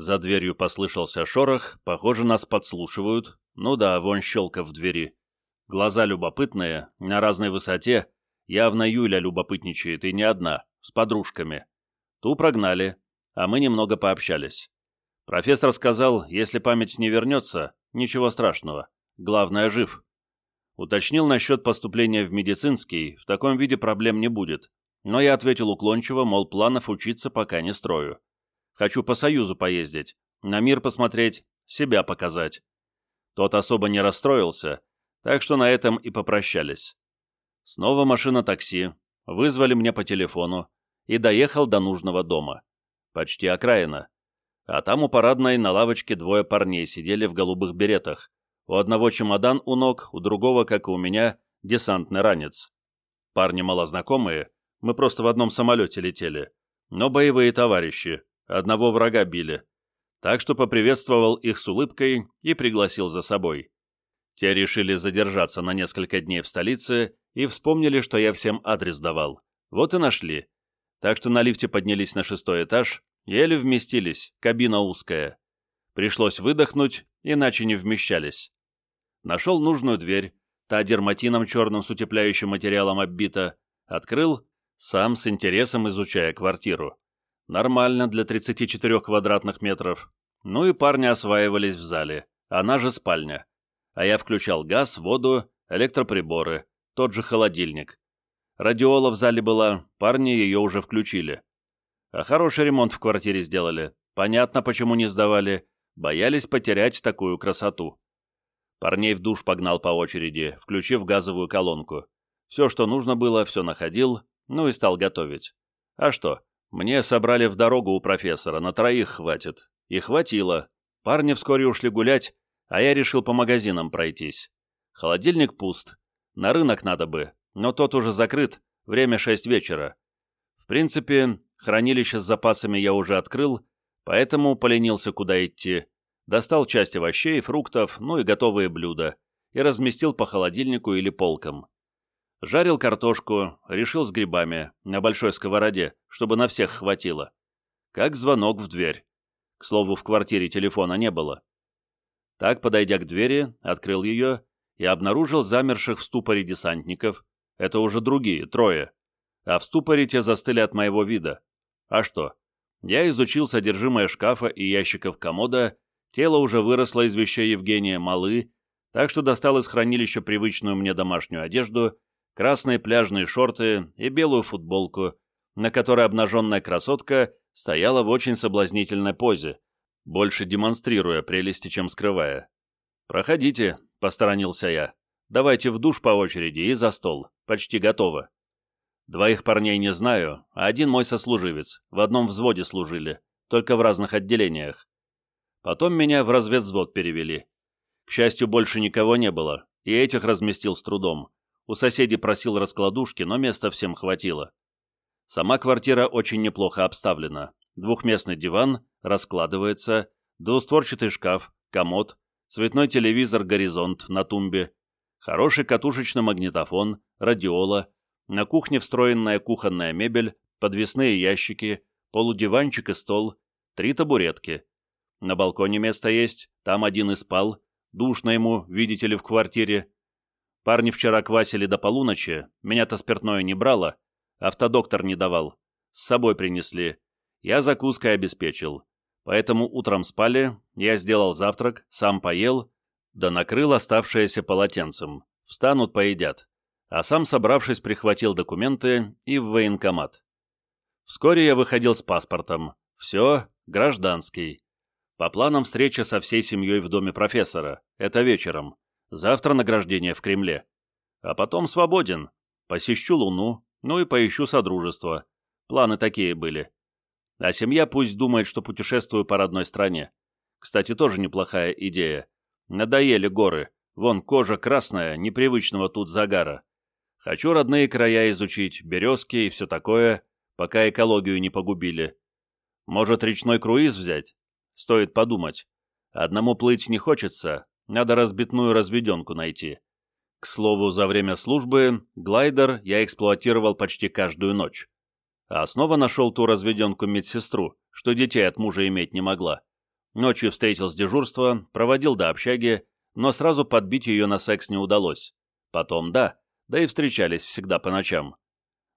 За дверью послышался шорох, похоже, нас подслушивают. Ну да, вон щелка в двери. Глаза любопытные, на разной высоте. Явно Юля любопытничает, и не одна, с подружками. Ту прогнали, а мы немного пообщались. Профессор сказал, если память не вернется, ничего страшного. Главное, жив. Уточнил насчет поступления в медицинский, в таком виде проблем не будет. Но я ответил уклончиво, мол, планов учиться пока не строю. Хочу по Союзу поездить, на мир посмотреть, себя показать. Тот особо не расстроился, так что на этом и попрощались. Снова машина такси, вызвали мне по телефону и доехал до нужного дома. Почти окраина. А там у парадной на лавочке двое парней сидели в голубых беретах. У одного чемодан у ног, у другого, как и у меня, десантный ранец. Парни малознакомые, мы просто в одном самолете летели. Но боевые товарищи, одного врага били. Так что поприветствовал их с улыбкой и пригласил за собой. Те решили задержаться на несколько дней в столице и вспомнили, что я всем адрес давал. Вот и нашли. Так что на лифте поднялись на шестой этаж, еле вместились, кабина узкая. Пришлось выдохнуть, иначе не вмещались. Нашел нужную дверь, та дерматином черным с утепляющим материалом оббита, открыл сам с интересом изучая квартиру. Нормально для 34 квадратных метров. Ну и парни осваивались в зале. Она же спальня. А я включал газ, воду, электроприборы, тот же холодильник. Радиола в зале была, парни ее уже включили. А хороший ремонт в квартире сделали. Понятно, почему не сдавали. Боялись потерять такую красоту. Парней в душ погнал по очереди, включив газовую колонку. Все, что нужно было, все находил, ну и стал готовить. А что, мне собрали в дорогу у профессора, на троих хватит. И хватило. Парни вскоре ушли гулять, а я решил по магазинам пройтись. Холодильник пуст. На рынок надо бы, но тот уже закрыт, время шесть вечера. В принципе, хранилище с запасами я уже открыл, поэтому поленился куда идти. Достал часть овощей, фруктов, ну и готовые блюда, и разместил по холодильнику или полкам. Жарил картошку, решил с грибами, на большой сковороде, чтобы на всех хватило. Как звонок в дверь. К слову, в квартире телефона не было. Так, подойдя к двери, открыл ее и обнаружил замерших в ступоре десантников. Это уже другие, трое. А в ступоре те застыли от моего вида. А что? Я изучил содержимое шкафа и ящиков комода, тело уже выросло из вещей Евгения малы, так что достал из хранилища привычную мне домашнюю одежду красные пляжные шорты и белую футболку, на которой обнаженная красотка стояла в очень соблазнительной позе, больше демонстрируя прелести, чем скрывая. «Проходите», — посторонился я. «Давайте в душ по очереди и за стол. Почти готово». Двоих парней не знаю, а один мой сослуживец. В одном взводе служили, только в разных отделениях. Потом меня в разведвзвод перевели. К счастью, больше никого не было, и этих разместил с трудом. У соседей просил раскладушки, но места всем хватило. Сама квартира очень неплохо обставлена. Двухместный диван, раскладывается, двустворчатый шкаф, комод, цветной телевизор «Горизонт» на тумбе, хороший катушечный магнитофон, радиола, на кухне встроенная кухонная мебель, подвесные ящики, полудиванчик и стол, три табуретки. На балконе место есть, там один и спал, душно ему, видите ли, в квартире, Парни вчера квасили до полуночи, меня-то спиртное не брало, автодоктор не давал. С собой принесли. Я закуской обеспечил. Поэтому утром спали, я сделал завтрак, сам поел, да накрыл оставшееся полотенцем. Встанут, поедят. А сам, собравшись, прихватил документы и в военкомат. Вскоре я выходил с паспортом. Все, гражданский. По планам встреча со всей семьей в доме профессора. Это вечером. Завтра награждение в Кремле. А потом свободен. Посещу Луну, ну и поищу Содружество. Планы такие были. А семья пусть думает, что путешествую по родной стране. Кстати, тоже неплохая идея. Надоели горы. Вон кожа красная, непривычного тут загара. Хочу родные края изучить, березки и все такое, пока экологию не погубили. Может, речной круиз взять? Стоит подумать. Одному плыть не хочется, надо разбитную разведенку найти. К слову, за время службы глайдер я эксплуатировал почти каждую ночь. А снова нашел ту разведенку медсестру, что детей от мужа иметь не могла. Ночью встретил с дежурства, проводил до общаги, но сразу подбить ее на секс не удалось. Потом да, да и встречались всегда по ночам.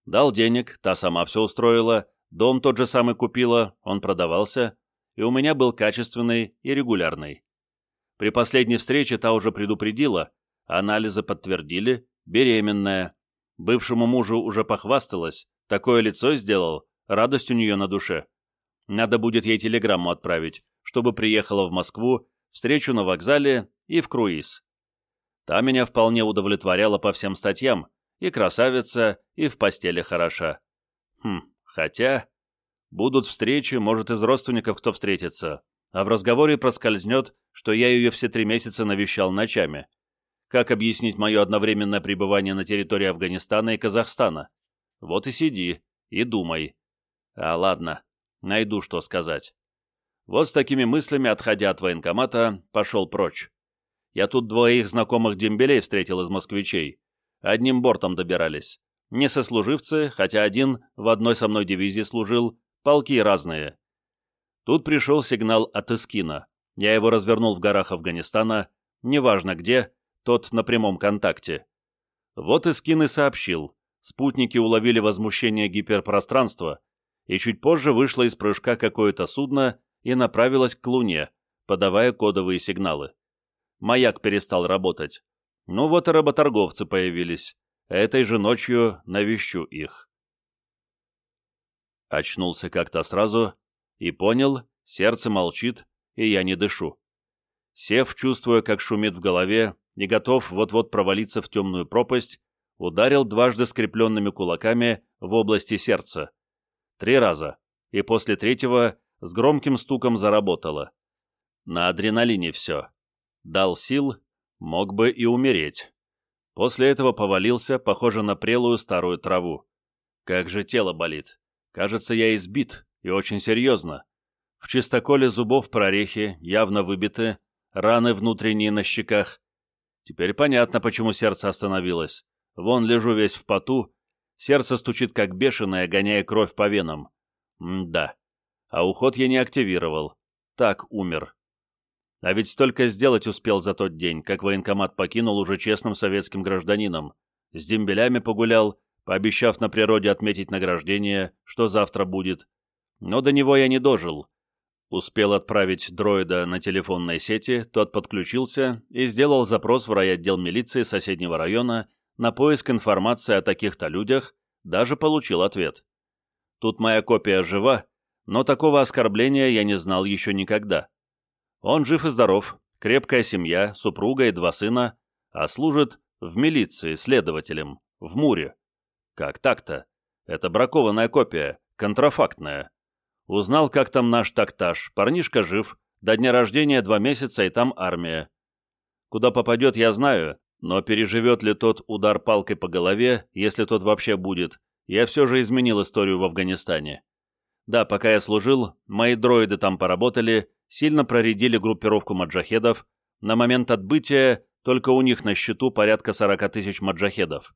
Дал денег, та сама все устроила, дом тот же самый купила, он продавался, и у меня был качественный и регулярный. При последней встрече та уже предупредила, анализы подтвердили, беременная. Бывшему мужу уже похвасталась, такое лицо сделал, радость у нее на душе. Надо будет ей телеграмму отправить, чтобы приехала в Москву, встречу на вокзале и в круиз. Та меня вполне удовлетворяла по всем статьям, и красавица, и в постели хороша. Хм, хотя... Будут встречи, может, из родственников кто встретится, а в разговоре проскользнет, что я ее все три месяца навещал ночами. Как объяснить мое одновременное пребывание на территории Афганистана и Казахстана? Вот и сиди, и думай. А ладно, найду, что сказать. Вот с такими мыслями, отходя от военкомата, пошел прочь. Я тут двоих знакомых дембелей встретил из москвичей. Одним бортом добирались. Не сослуживцы, хотя один в одной со мной дивизии служил, полки разные. Тут пришел сигнал от Искина. Я его развернул в горах Афганистана, неважно где, тот на прямом контакте. Вот Искин и сообщил. Спутники уловили возмущение гиперпространства, и чуть позже вышло из прыжка какое-то судно и направилась к Луне, подавая кодовые сигналы. Маяк перестал работать. Ну вот и работорговцы появились. Этой же ночью навещу их. Очнулся как-то сразу и понял, сердце молчит, и я не дышу. Сев, чувствуя, как шумит в голове, и готов вот-вот провалиться в темную пропасть, ударил дважды скрепленными кулаками в области сердца. Три раза, и после третьего с громким стуком заработало. На адреналине все. Дал сил, мог бы и умереть. После этого повалился, похоже на прелую старую траву. Как же тело болит. Кажется, я избит, и очень серьезно. В чистоколе зубов прорехи, явно выбиты, раны внутренние на щеках. Теперь понятно, почему сердце остановилось. Вон лежу весь в поту, сердце стучит как бешеное, гоняя кровь по венам. М-да а уход я не активировал. Так умер. А ведь столько сделать успел за тот день, как военкомат покинул уже честным советским гражданином. С дембелями погулял, пообещав на природе отметить награждение, что завтра будет. Но до него я не дожил. Успел отправить дроида на телефонной сети, тот подключился и сделал запрос в райотдел милиции соседнего района на поиск информации о таких-то людях, даже получил ответ. Тут моя копия жива, но такого оскорбления я не знал еще никогда. Он жив и здоров, крепкая семья, супруга и два сына, а служит в милиции следователем, в Муре. Как так-то? Это бракованная копия, контрафактная. Узнал, как там наш тактаж, парнишка жив, до дня рождения два месяца и там армия. Куда попадет, я знаю, но переживет ли тот удар палкой по голове, если тот вообще будет, я все же изменил историю в Афганистане. Да, пока я служил, мои дроиды там поработали, сильно проредили группировку маджахедов. На момент отбытия только у них на счету порядка 40 тысяч маджахедов.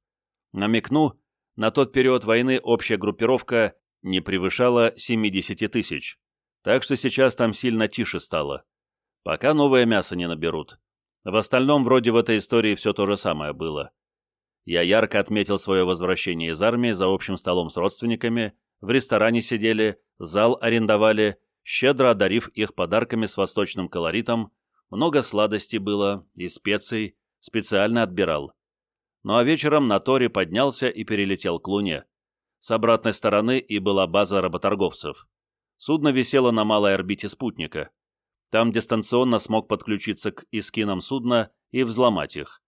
Намекну, на тот период войны общая группировка не превышала 70 тысяч. Так что сейчас там сильно тише стало. Пока новое мясо не наберут. В остальном вроде в этой истории все то же самое было. Я ярко отметил свое возвращение из армии за общим столом с родственниками, в ресторане сидели, зал арендовали, щедро одарив их подарками с восточным колоритом, много сладостей было и специй, специально отбирал. Ну а вечером на Торе поднялся и перелетел к Луне. С обратной стороны и была база работорговцев. Судно висело на малой орбите спутника. Там дистанционно смог подключиться к искинам судна и взломать их.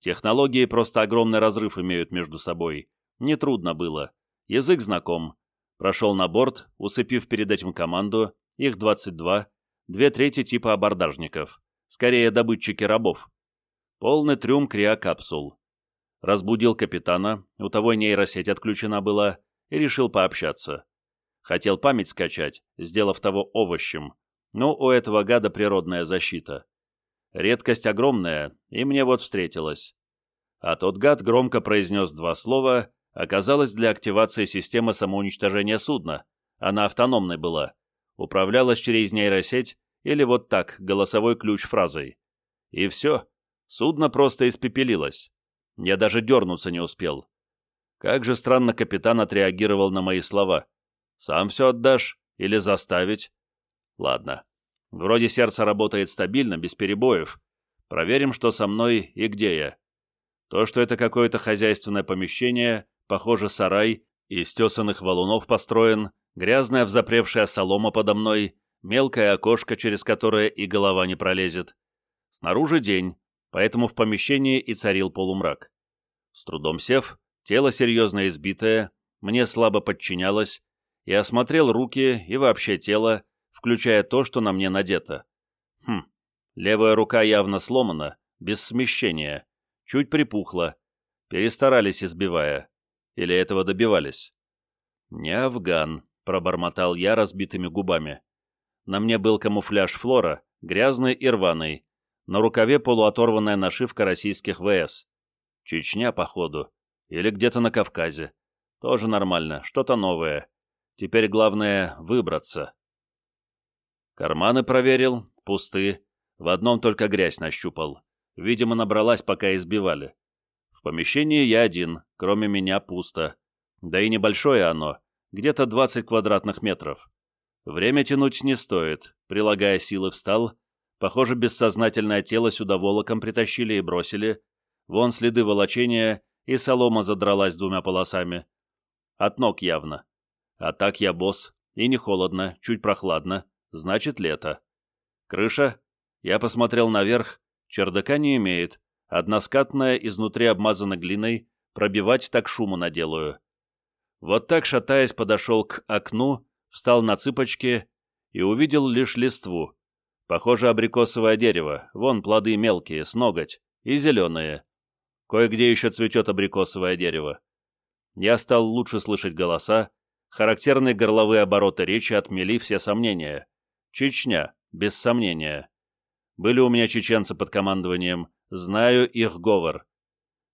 Технологии просто огромный разрыв имеют между собой. Нетрудно было. Язык знаком. Прошел на борт, усыпив перед этим команду, их 22, две трети типа абордажников, скорее добытчики рабов. Полный трюм криокапсул. Разбудил капитана, у того нейросеть отключена была, и решил пообщаться. Хотел память скачать, сделав того овощем, но у этого гада природная защита. Редкость огромная, и мне вот встретилась. А тот гад громко произнес два слова, оказалась для активации системы самоуничтожения судна. Она автономной была, управлялась через нейросеть или вот так, голосовой ключ фразой. И все, судно просто испепелилось. Я даже дернуться не успел. Как же странно капитан отреагировал на мои слова. «Сам все отдашь? Или заставить?» «Ладно. Вроде сердце работает стабильно, без перебоев. Проверим, что со мной и где я. То, что это какое-то хозяйственное помещение, похоже, сарай, из тесанных валунов построен, грязная взапревшая солома подо мной, мелкое окошко, через которое и голова не пролезет. Снаружи день, поэтому в помещении и царил полумрак. С трудом сев, тело серьезно избитое, мне слабо подчинялось, и осмотрел руки и вообще тело, включая то, что на мне надето. Хм, левая рука явно сломана, без смещения, чуть припухла, перестарались избивая. Или этого добивались? «Не афган», — пробормотал я разбитыми губами. На мне был камуфляж флора, грязный и рваный. На рукаве полуоторванная нашивка российских ВС. Чечня, походу. Или где-то на Кавказе. Тоже нормально, что-то новое. Теперь главное — выбраться. Карманы проверил, пусты. В одном только грязь нащупал. Видимо, набралась, пока избивали. В помещении я один, кроме меня пусто. Да и небольшое оно, где-то 20 квадратных метров. Время тянуть не стоит. Прилагая силы, встал. Похоже, бессознательное тело сюда волоком притащили и бросили. Вон следы волочения, и солома задралась двумя полосами. От ног явно. А так я босс, и не холодно, чуть прохладно. Значит, лето. Крыша? Я посмотрел наверх. Чердака не имеет. Односкатная, изнутри обмазана глиной. Пробивать так шуму наделаю. Вот так, шатаясь, подошел к окну, встал на цыпочки и увидел лишь листву. Похоже, абрикосовое дерево, вон плоды мелкие, с ноготь, и зеленые. Кое-где еще цветет абрикосовое дерево. Я стал лучше слышать голоса, характерные горловые обороты речи отмели все сомнения. Чечня, без сомнения. Были у меня чеченцы под командованием, знаю их говор.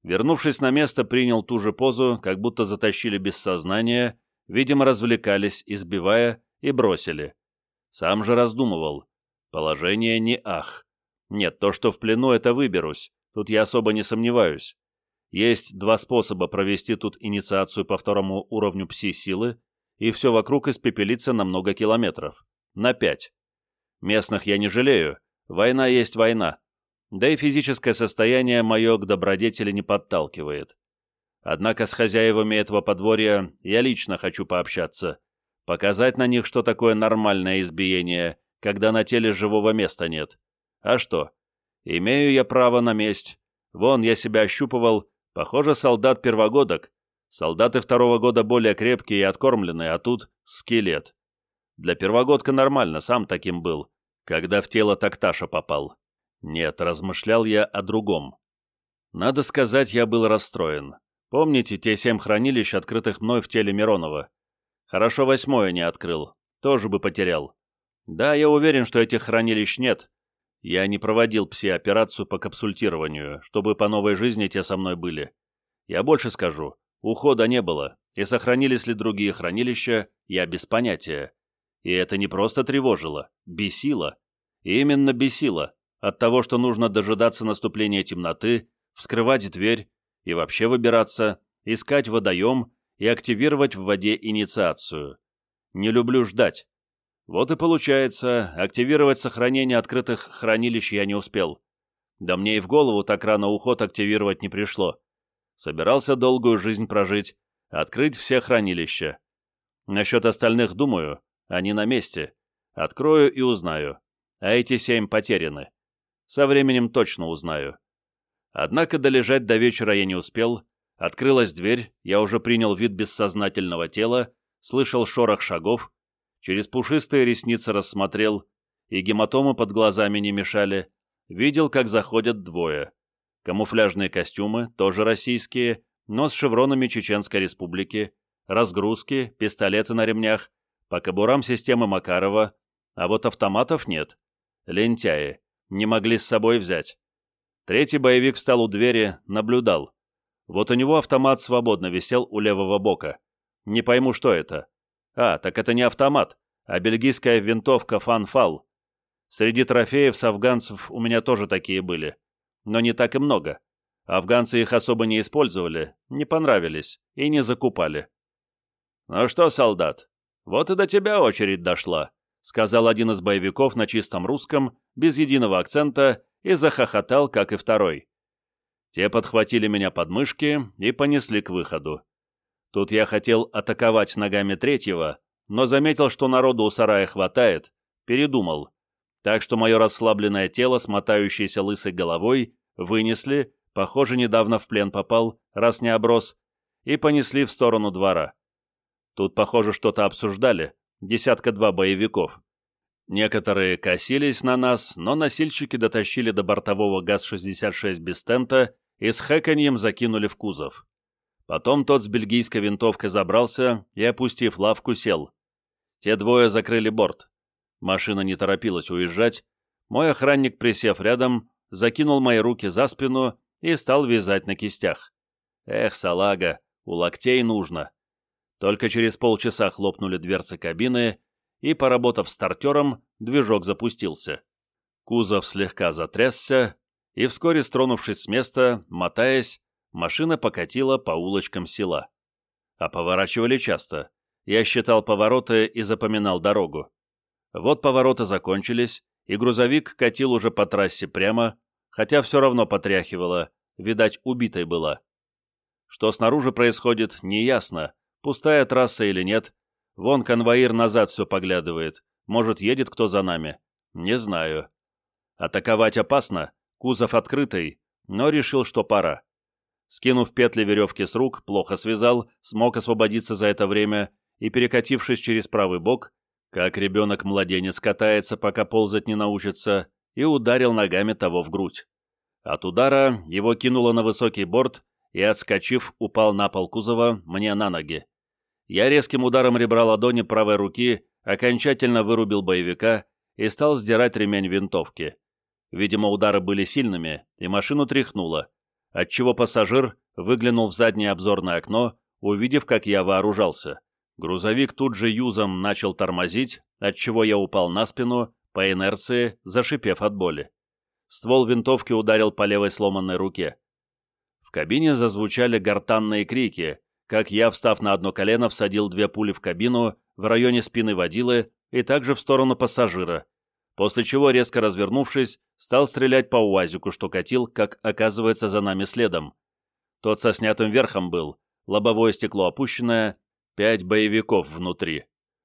Вернувшись на место, принял ту же позу, как будто затащили без сознания Видимо, развлекались, избивая, и бросили. Сам же раздумывал. Положение не ах. Нет, то, что в плену, это выберусь. Тут я особо не сомневаюсь. Есть два способа провести тут инициацию по второму уровню пси-силы, и все вокруг испепелится на много километров. На пять. Местных я не жалею. Война есть война. Да и физическое состояние мое к добродетели не подталкивает. Однако с хозяевами этого подворья я лично хочу пообщаться, показать на них, что такое нормальное избиение, когда на теле живого места нет. А что? Имею я право на месть. Вон, я себя ощупывал, похоже, солдат первогодок. Солдаты второго года более крепкие и откормленные, а тут скелет. Для первогодка нормально, сам таким был, когда в тело Такташа попал. Нет, размышлял я о другом. Надо сказать, я был расстроен. Помните те семь хранилищ, открытых мной в теле Миронова? Хорошо восьмое не открыл. Тоже бы потерял. Да, я уверен, что этих хранилищ нет. Я не проводил пси-операцию по капсультированию, чтобы по новой жизни те со мной были. Я больше скажу. Ухода не было, и сохранились ли другие хранилища, я без понятия. И это не просто тревожило, бесило. И именно бесило от того, что нужно дожидаться наступления темноты, вскрывать дверь, и вообще выбираться, искать водоем и активировать в воде инициацию. Не люблю ждать. Вот и получается, активировать сохранение открытых хранилищ я не успел. Да мне и в голову так рано уход активировать не пришло. Собирался долгую жизнь прожить, открыть все хранилища. Насчет остальных думаю, они на месте. Открою и узнаю. А эти семь потеряны. Со временем точно узнаю. Однако долежать до вечера я не успел. Открылась дверь, я уже принял вид бессознательного тела, слышал шорох шагов, через пушистые ресницы рассмотрел, и гематомы под глазами не мешали, видел, как заходят двое. Камуфляжные костюмы, тоже российские, но с шевронами Чеченской Республики, разгрузки, пистолеты на ремнях, по кобурам системы Макарова, а вот автоматов нет. Лентяи, не могли с собой взять. Третий боевик встал у двери, наблюдал. Вот у него автомат свободно висел у левого бока. Не пойму, что это. А, так это не автомат, а бельгийская винтовка «Фанфал». Среди трофеев с афганцев у меня тоже такие были. Но не так и много. Афганцы их особо не использовали, не понравились и не закупали. «Ну что, солдат, вот и до тебя очередь дошла», сказал один из боевиков на чистом русском, без единого акцента, и захохотал, как и второй. Те подхватили меня под мышки и понесли к выходу. Тут я хотел атаковать ногами третьего, но заметил, что народу у сарая хватает, передумал. Так что мое расслабленное тело с мотающейся лысой головой вынесли, похоже, недавно в плен попал, раз не оброс, и понесли в сторону двора. Тут, похоже, что-то обсуждали, десятка-два боевиков. Некоторые косились на нас, но носильщики дотащили до бортового ГАЗ-66 без тента и с хэканьем закинули в кузов. Потом тот с бельгийской винтовкой забрался и, опустив лавку, сел. Те двое закрыли борт. Машина не торопилась уезжать. Мой охранник, присев рядом, закинул мои руки за спину и стал вязать на кистях. Эх, салага, у локтей нужно. Только через полчаса хлопнули дверцы кабины, и, поработав стартером, движок запустился. Кузов слегка затрясся, и вскоре, стронувшись с места, мотаясь, машина покатила по улочкам села. А поворачивали часто. Я считал повороты и запоминал дорогу. Вот повороты закончились, и грузовик катил уже по трассе прямо, хотя все равно потряхивало, видать, убитой была. Что снаружи происходит, неясно, пустая трасса или нет. Вон конвоир назад все поглядывает, может, едет кто за нами. Не знаю. Атаковать опасно, кузов открытый, но решил, что пора. Скинув петли веревки с рук, плохо связал, смог освободиться за это время и, перекатившись через правый бок, как ребенок-младенец катается, пока ползать не научится, и ударил ногами того в грудь. От удара его кинуло на высокий борт и, отскочив, упал на пол кузова мне на ноги. Я резким ударом ребра ладони правой руки окончательно вырубил боевика и стал сдирать ремень винтовки. Видимо, удары были сильными, и машину тряхнуло, отчего пассажир выглянул в заднее обзорное окно, увидев, как я вооружался. Грузовик тут же юзом начал тормозить, отчего я упал на спину, по инерции, зашипев от боли. Ствол винтовки ударил по левой сломанной руке. В кабине зазвучали гортанные крики, как я, встав на одно колено, всадил две пули в кабину в районе спины водилы и также в сторону пассажира, после чего, резко развернувшись, стал стрелять по УАЗику, что катил, как оказывается, за нами следом. Тот со снятым верхом был, лобовое стекло опущенное, Пять боевиков внутри.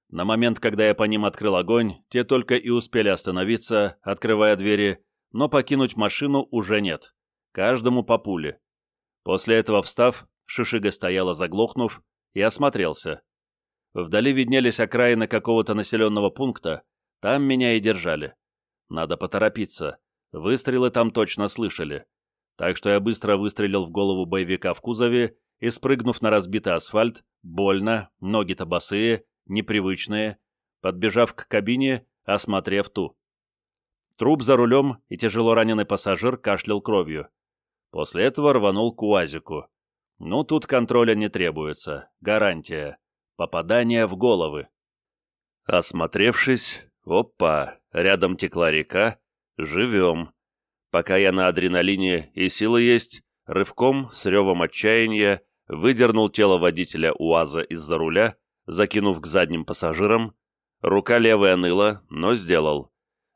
На момент, когда я по ним открыл огонь, те только и успели остановиться, открывая двери, но покинуть машину уже нет. Каждому по пуле. После этого, встав, Шишига стояла заглохнув и осмотрелся. Вдали виднелись окраины какого-то населенного пункта, там меня и держали. Надо поторопиться. Выстрелы там точно слышали. Так что я быстро выстрелил в голову боевика в кузове и, спрыгнув на разбитый асфальт, больно, ноги-то босые, непривычные, подбежав к кабине, осмотрев ту. Труп за рулем и тяжело раненый пассажир кашлял кровью. После этого рванул к УАЗику. Ну, тут контроля не требуется, гарантия. Попадание в головы. Осмотревшись, опа, рядом текла река, живем. Пока я на адреналине и силы есть, рывком, с ревом отчаяния, выдернул тело водителя УАЗа из-за руля, закинув к задним пассажирам. Рука левая ныла, но сделал.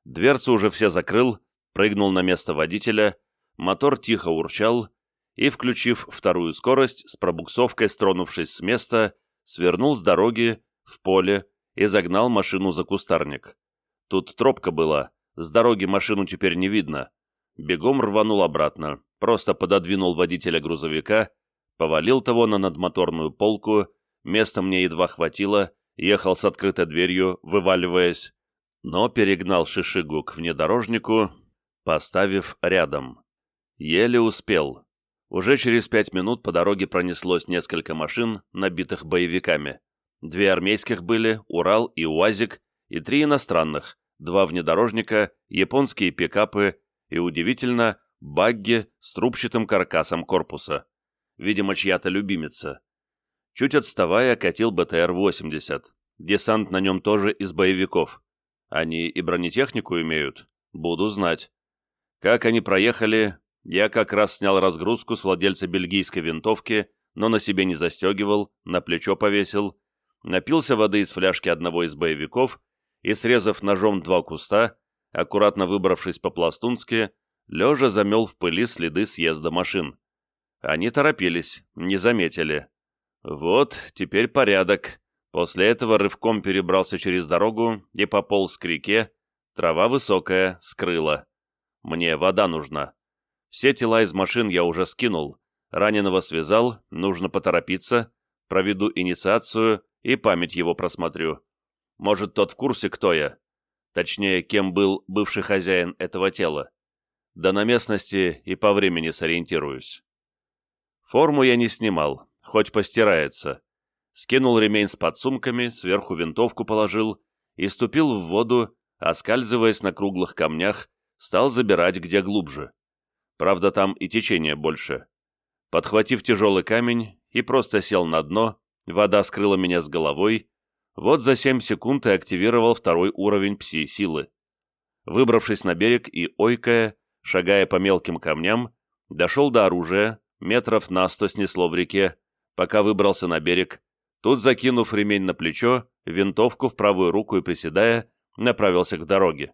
Дверцу уже все закрыл, прыгнул на место водителя, мотор тихо урчал и, включив вторую скорость, с пробуксовкой стронувшись с места, свернул с дороги, в поле и загнал машину за кустарник. Тут тропка была, с дороги машину теперь не видно. Бегом рванул обратно, просто пододвинул водителя грузовика, повалил того на надмоторную полку, места мне едва хватило, ехал с открытой дверью, вываливаясь, но перегнал шишигу к внедорожнику, поставив рядом. Еле успел. Уже через пять минут по дороге пронеслось несколько машин, набитых боевиками. Две армейских были, Урал и УАЗик, и три иностранных, два внедорожника, японские пикапы и, удивительно, багги с трубчатым каркасом корпуса. Видимо, чья-то любимица. Чуть отставая, катил БТР-80. Десант на нем тоже из боевиков. Они и бронетехнику имеют? Буду знать. Как они проехали, я как раз снял разгрузку с владельца бельгийской винтовки, но на себе не застегивал, на плечо повесил, напился воды из фляжки одного из боевиков и, срезав ножом два куста, аккуратно выбравшись по-пластунски, лежа замел в пыли следы съезда машин. Они торопились, не заметили. Вот, теперь порядок. После этого рывком перебрался через дорогу и пополз к реке. Трава высокая, скрыла. Мне вода нужна. Все тела из машин я уже скинул. Раненого связал, нужно поторопиться. Проведу инициацию и память его просмотрю. Может, тот в курсе, кто я? Точнее, кем был бывший хозяин этого тела. Да на местности и по времени сориентируюсь. Форму я не снимал, хоть постирается. Скинул ремень с подсумками, сверху винтовку положил и ступил в воду, оскальзываясь на круглых камнях, стал забирать где глубже. Правда, там и течение больше. Подхватив тяжелый камень и просто сел на дно, вода скрыла меня с головой, вот за 7 секунд и активировал второй уровень пси-силы. Выбравшись на берег и ойкая, шагая по мелким камням, дошел до оружия, метров на сто снесло в реке, пока выбрался на берег, тут, закинув ремень на плечо, винтовку в правую руку и приседая, направился к дороге.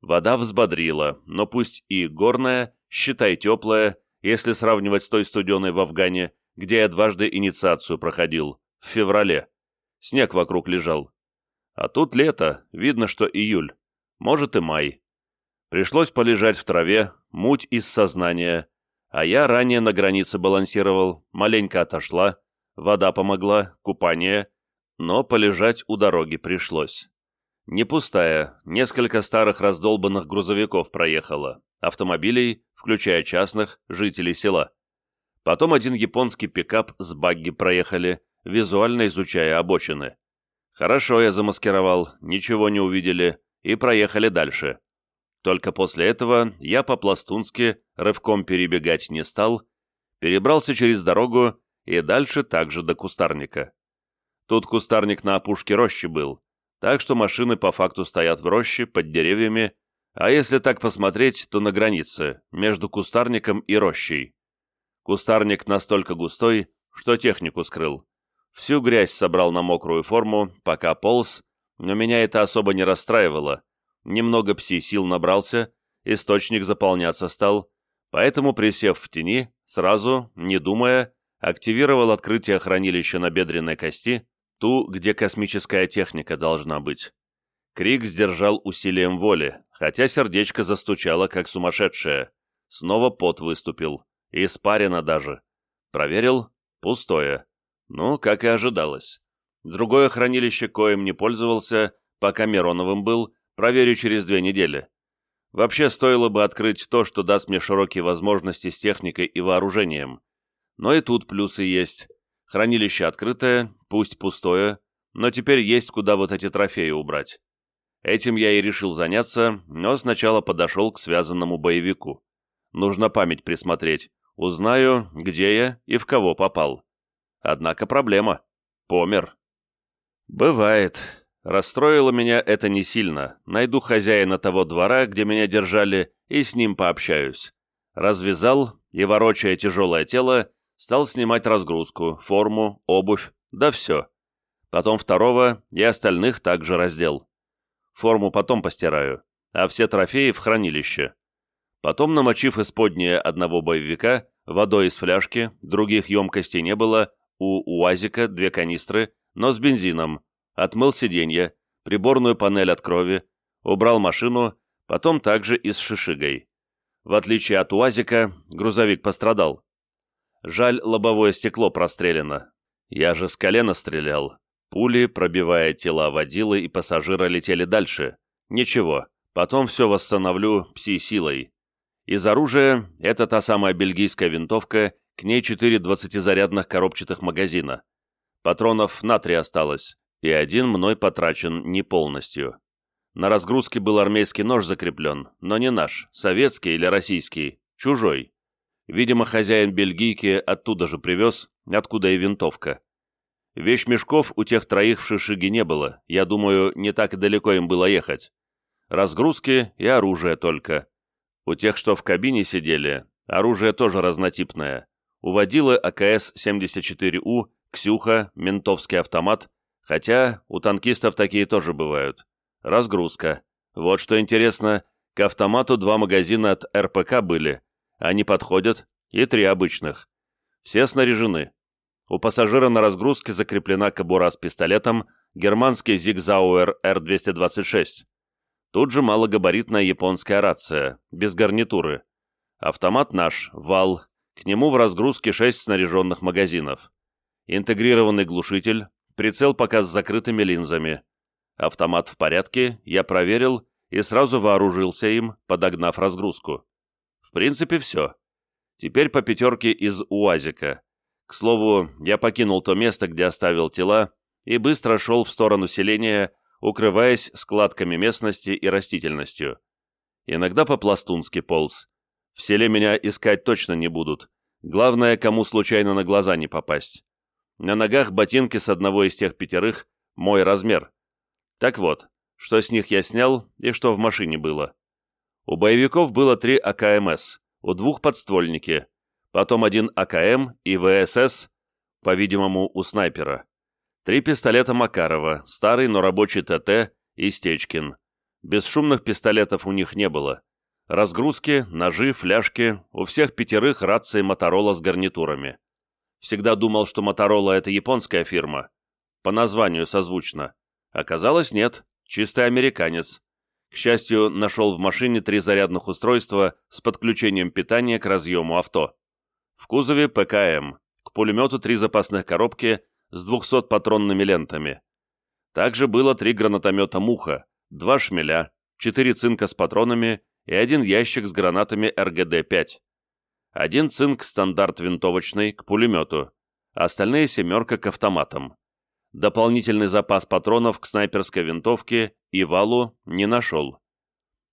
Вода взбодрила, но пусть и горная, считай теплая, если сравнивать с той студеной в Афгане, где я дважды инициацию проходил, в феврале. Снег вокруг лежал. А тут лето, видно, что июль, может и май. Пришлось полежать в траве, муть из сознания, а я ранее на границе балансировал, маленько отошла, вода помогла, купание, но полежать у дороги пришлось. Не пустая, несколько старых раздолбанных грузовиков проехало, автомобилей, включая частных, жителей села. Потом один японский пикап с багги проехали, визуально изучая обочины. Хорошо я замаскировал, ничего не увидели, и проехали дальше. Только после этого я по-пластунски рывком перебегать не стал, перебрался через дорогу и дальше также до кустарника. Тут кустарник на опушке рощи был, так что машины по факту стоят в роще, под деревьями, а если так посмотреть, то на границе, между кустарником и рощей. Кустарник настолько густой, что технику скрыл. Всю грязь собрал на мокрую форму, пока полз, но меня это особо не расстраивало. Немного пси-сил набрался, источник заполняться стал, поэтому, присев в тени, сразу, не думая, активировал открытие хранилища на бедренной кости, ту, где космическая техника должна быть. Крик сдержал усилием воли, хотя сердечко застучало, как сумасшедшее. Снова пот выступил. Испарено даже. Проверил — пустое. Ну, как и ожидалось. Другое хранилище, коим не пользовался, пока Мироновым был, проверю через две недели. Вообще, стоило бы открыть то, что даст мне широкие возможности с техникой и вооружением. Но и тут плюсы есть. Хранилище открытое, пусть пустое, но теперь есть куда вот эти трофеи убрать. Этим я и решил заняться, но сначала подошел к связанному боевику. Нужно память присмотреть. Узнаю, где я и в кого попал. Однако проблема. Помер. Бывает. Расстроило меня это не сильно. Найду хозяина того двора, где меня держали, и с ним пообщаюсь. Развязал и, ворочая тяжелое тело, стал снимать разгрузку, форму, обувь, да все. Потом второго и остальных также раздел. Форму потом постираю, а все трофеи в хранилище. Потом, намочив исподнее одного боевика, водой из фляжки, других емкостей не было, у УАЗика две канистры, но с бензином, отмыл сиденье, приборную панель от крови, убрал машину, потом также и с шишигой. В отличие от УАЗика, грузовик пострадал. Жаль, лобовое стекло прострелено. Я же с колена стрелял. Пули, пробивая тела водилы и пассажира, летели дальше. Ничего, потом все восстановлю пси-силой. Из оружия — это та самая бельгийская винтовка, к ней четыре двадцатизарядных коробчатых магазина. Патронов на три осталось, и один мной потрачен не полностью. На разгрузке был армейский нож закреплен, но не наш, советский или российский, чужой. Видимо, хозяин бельгийки оттуда же привез, откуда и винтовка. Вещмешков у тех троих в Шишиге не было, я думаю, не так и далеко им было ехать. Разгрузки и оружие только. У тех, что в кабине сидели, оружие тоже разнотипное. Уводила АКС-74У, Ксюха, ментовский автомат, хотя у танкистов такие тоже бывают. Разгрузка. Вот что интересно, к автомату два магазина от РПК были, они подходят, и три обычных. Все снаряжены. У пассажира на разгрузке закреплена кобура с пистолетом, германский Зигзауэр Р-226. Тут же малогабаритная японская рация, без гарнитуры. Автомат наш, вал, к нему в разгрузке шесть снаряженных магазинов. Интегрированный глушитель, прицел пока с закрытыми линзами. Автомат в порядке, я проверил и сразу вооружился им, подогнав разгрузку. В принципе, все. Теперь по пятерке из УАЗика. К слову, я покинул то место, где оставил тела, и быстро шел в сторону селения, укрываясь складками местности и растительностью. Иногда по-пластунски полз. В селе меня искать точно не будут. Главное, кому случайно на глаза не попасть. На ногах ботинки с одного из тех пятерых, мой размер. Так вот, что с них я снял и что в машине было. У боевиков было три АКМС, у двух подствольники, потом один АКМ и ВСС, по-видимому, у снайпера. Три пистолета Макарова, старый, но рабочий ТТ и Стечкин. Бесшумных пистолетов у них не было. Разгрузки, ножи, фляжки, у всех пятерых рации Моторола с гарнитурами. Всегда думал, что Моторола это японская фирма. По названию созвучно. Оказалось, нет, чистый американец. К счастью, нашел в машине три зарядных устройства с подключением питания к разъему авто. В кузове ПКМ, к пулемету три запасных коробки с 200-патронными лентами. Также было три гранатомета «Муха», два шмеля, четыре цинка с патронами и один ящик с гранатами РГД-5. Один цинк стандарт винтовочный к пулемету, остальные семерка к автоматам. Дополнительный запас патронов к снайперской винтовке и валу не нашел.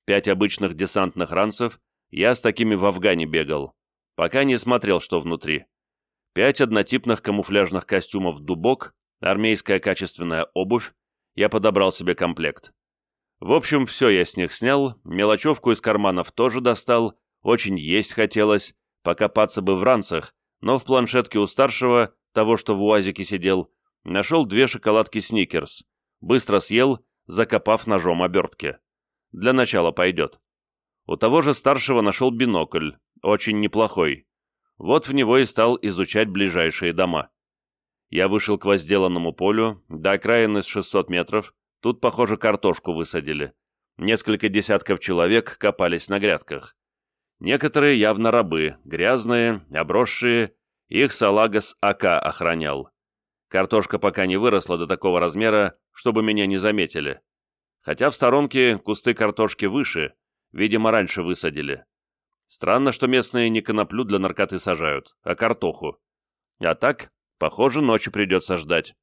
Пять обычных десантных ранцев я с такими в Афгане бегал, пока не смотрел, что внутри пять однотипных камуфляжных костюмов «Дубок», армейская качественная обувь, я подобрал себе комплект. В общем, все я с них снял, мелочевку из карманов тоже достал, очень есть хотелось, покопаться бы в ранцах, но в планшетке у старшего, того, что в УАЗике сидел, нашел две шоколадки «Сникерс», быстро съел, закопав ножом обертки. Для начала пойдет. У того же старшего нашел бинокль, очень неплохой. Вот в него и стал изучать ближайшие дома. Я вышел к возделанному полю, до окраины с 600 метров, тут, похоже, картошку высадили. Несколько десятков человек копались на грядках. Некоторые явно рабы, грязные, обросшие, их салагас АК охранял. Картошка пока не выросла до такого размера, чтобы меня не заметили. Хотя в сторонке кусты картошки выше, видимо, раньше высадили. Странно, что местные не коноплю для наркоты сажают, а картоху. А так, похоже, ночью придется ждать.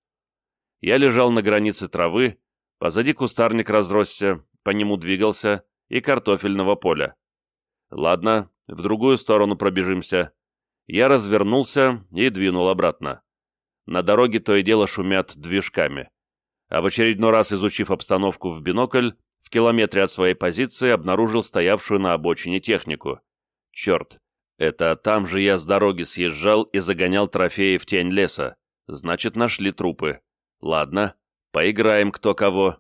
Я лежал на границе травы, позади кустарник разросся, по нему двигался, и картофельного поля. Ладно, в другую сторону пробежимся. Я развернулся и двинул обратно. На дороге то и дело шумят движками. А в очередной раз изучив обстановку в бинокль, в километре от своей позиции обнаружил стоявшую на обочине технику. Черт, это там же я с дороги съезжал и загонял трофеи в тень леса. Значит, нашли трупы. Ладно, поиграем кто кого.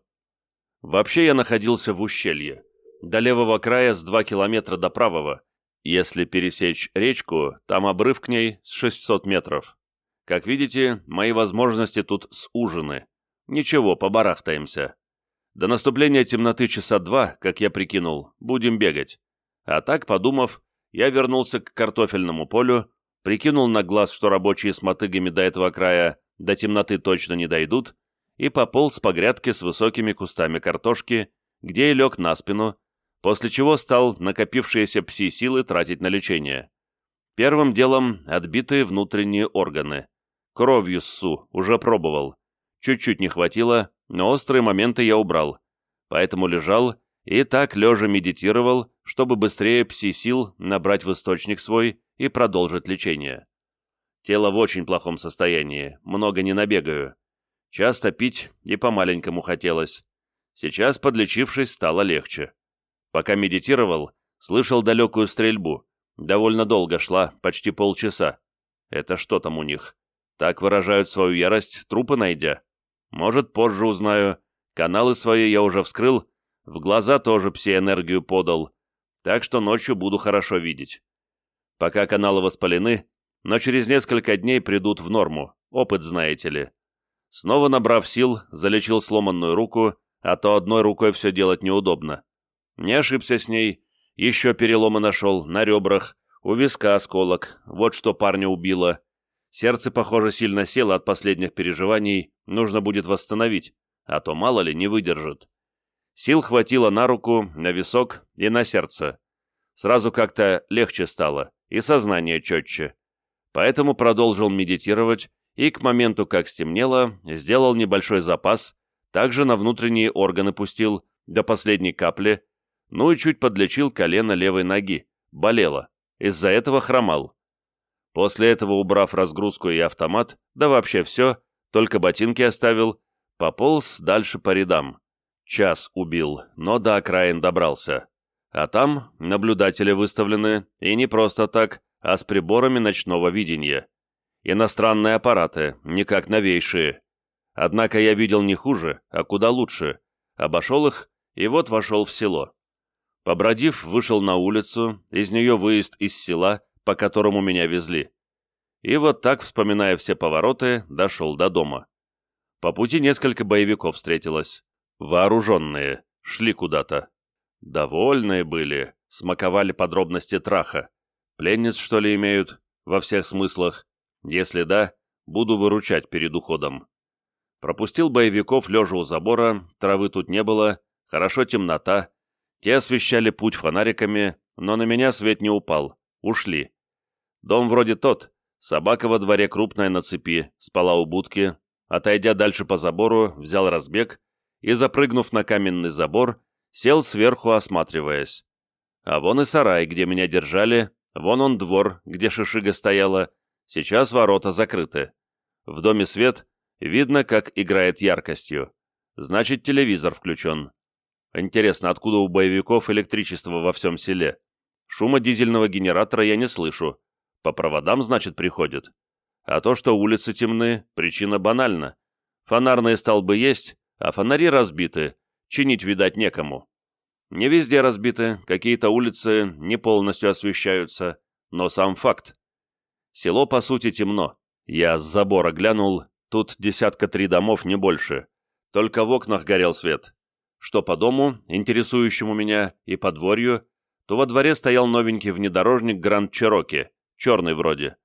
Вообще я находился в ущелье. До левого края с 2 километра до правого. Если пересечь речку, там обрыв к ней с 600 метров. Как видите, мои возможности тут сужены. Ничего, побарахтаемся. До наступления темноты часа два, как я прикинул, будем бегать. А так, подумав, я вернулся к картофельному полю, прикинул на глаз, что рабочие с мотыгами до этого края до темноты точно не дойдут, и пополз по грядке с высокими кустами картошки, где и лег на спину, после чего стал накопившиеся пси-силы тратить на лечение. Первым делом отбитые внутренние органы. Кровью ссу, уже пробовал. Чуть-чуть не хватило, но острые моменты я убрал. Поэтому лежал и так лежа медитировал, чтобы быстрее пси-сил набрать в источник свой и продолжить лечение. Тело в очень плохом состоянии, много не набегаю. Часто пить и по-маленькому хотелось. Сейчас, подлечившись, стало легче. Пока медитировал, слышал далекую стрельбу. Довольно долго шла, почти полчаса. Это что там у них? Так выражают свою ярость, трупы найдя? Может, позже узнаю. Каналы свои я уже вскрыл, в глаза тоже пси-энергию подал, так что ночью буду хорошо видеть. Пока каналы воспалены, но через несколько дней придут в норму, опыт знаете ли. Снова набрав сил, залечил сломанную руку, а то одной рукой все делать неудобно. Не ошибся с ней, еще переломы нашел, на ребрах, у виска осколок, вот что парня убило. Сердце, похоже, сильно село от последних переживаний, нужно будет восстановить, а то мало ли не выдержит. Сил хватило на руку, на висок и на сердце. Сразу как-то легче стало, и сознание четче. Поэтому продолжил медитировать и к моменту, как стемнело, сделал небольшой запас, также на внутренние органы пустил, до последней капли, ну и чуть подлечил колено левой ноги, болело, из-за этого хромал. После этого, убрав разгрузку и автомат, да вообще все, только ботинки оставил, пополз дальше по рядам. Час убил, но до окраин добрался. А там наблюдатели выставлены, и не просто так, а с приборами ночного видения. Иностранные аппараты, никак новейшие. Однако я видел не хуже, а куда лучше. Обошел их, и вот вошел в село. Побродив, вышел на улицу, из нее выезд из села, по которому меня везли. И вот так, вспоминая все повороты, дошел до дома. По пути несколько боевиков встретилось. Вооруженные, шли куда-то. Довольные были, смаковали подробности траха. Пленниц, что ли, имеют? Во всех смыслах. Если да, буду выручать перед уходом. Пропустил боевиков лежа у забора, травы тут не было, хорошо темнота. Те освещали путь фонариками, но на меня свет не упал. Ушли. Дом вроде тот. Собака во дворе крупная на цепи, спала у будки. Отойдя дальше по забору, взял разбег и, запрыгнув на каменный забор, сел сверху, осматриваясь. А вон и сарай, где меня держали, вон он двор, где шишига стояла, сейчас ворота закрыты. В доме свет, видно, как играет яркостью. Значит, телевизор включен. Интересно, откуда у боевиков электричество во всем селе? Шума дизельного генератора я не слышу. По проводам, значит, приходит. А то, что улицы темны, причина банальна. Фонарные столбы есть, а фонари разбиты, чинить, видать, некому. Не везде разбиты, какие-то улицы не полностью освещаются, но сам факт. Село, по сути, темно. Я с забора глянул, тут десятка три домов, не больше. Только в окнах горел свет. Что по дому, интересующему меня, и по дворью, то во дворе стоял новенький внедорожник Гранд Чероки, черный вроде.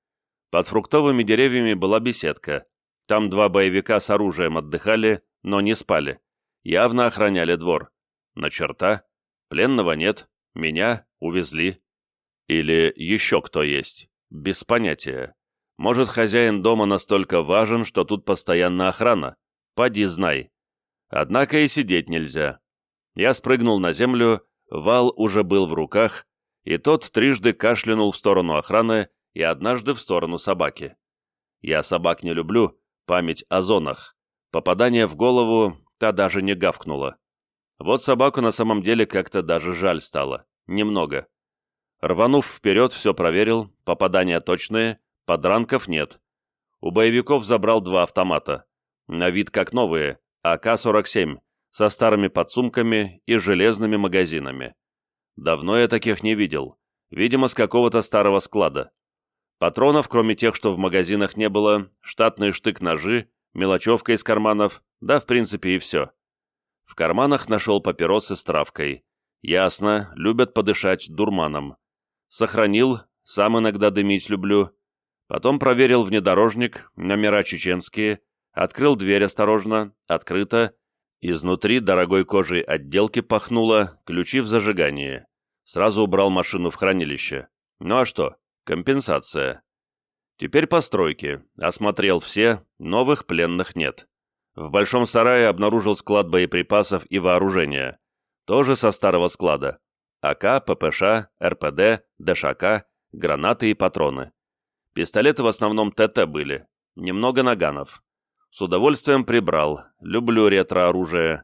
Под фруктовыми деревьями была беседка. Там два боевика с оружием отдыхали, но не спали. Явно охраняли двор. На черта. Пленного нет. Меня увезли. Или еще кто есть. Без понятия. Может, хозяин дома настолько важен, что тут постоянно охрана. Поди знай. Однако и сидеть нельзя. Я спрыгнул на землю, вал уже был в руках, и тот трижды кашлянул в сторону охраны и однажды в сторону собаки. Я собак не люблю, память о зонах. Попадание в голову, та даже не гавкнула. Вот собаку на самом деле как-то даже жаль стало. Немного. Рванув вперед, все проверил, попадания точные, подранков нет. У боевиков забрал два автомата. На вид как новые, АК-47, со старыми подсумками и железными магазинами. Давно я таких не видел. Видимо, с какого-то старого склада. Патронов, кроме тех, что в магазинах не было, штатные штык-ножи, мелочевка из карманов, да, в принципе, и все. В карманах нашел папиросы с травкой. Ясно, любят подышать дурманом. Сохранил, сам иногда дымить люблю. Потом проверил внедорожник, номера чеченские, открыл дверь осторожно, открыто. Изнутри дорогой кожей отделки пахнуло, ключи в зажигании. Сразу убрал машину в хранилище. Ну а что, компенсация. Теперь постройки. Осмотрел все, новых пленных нет. В большом сарае обнаружил склад боеприпасов и вооружения. Тоже со старого склада. АК, ППШ, РПД, ДШК, гранаты и патроны. Пистолеты в основном ТТ были, немного наганов. С удовольствием прибрал, люблю ретро-оружие.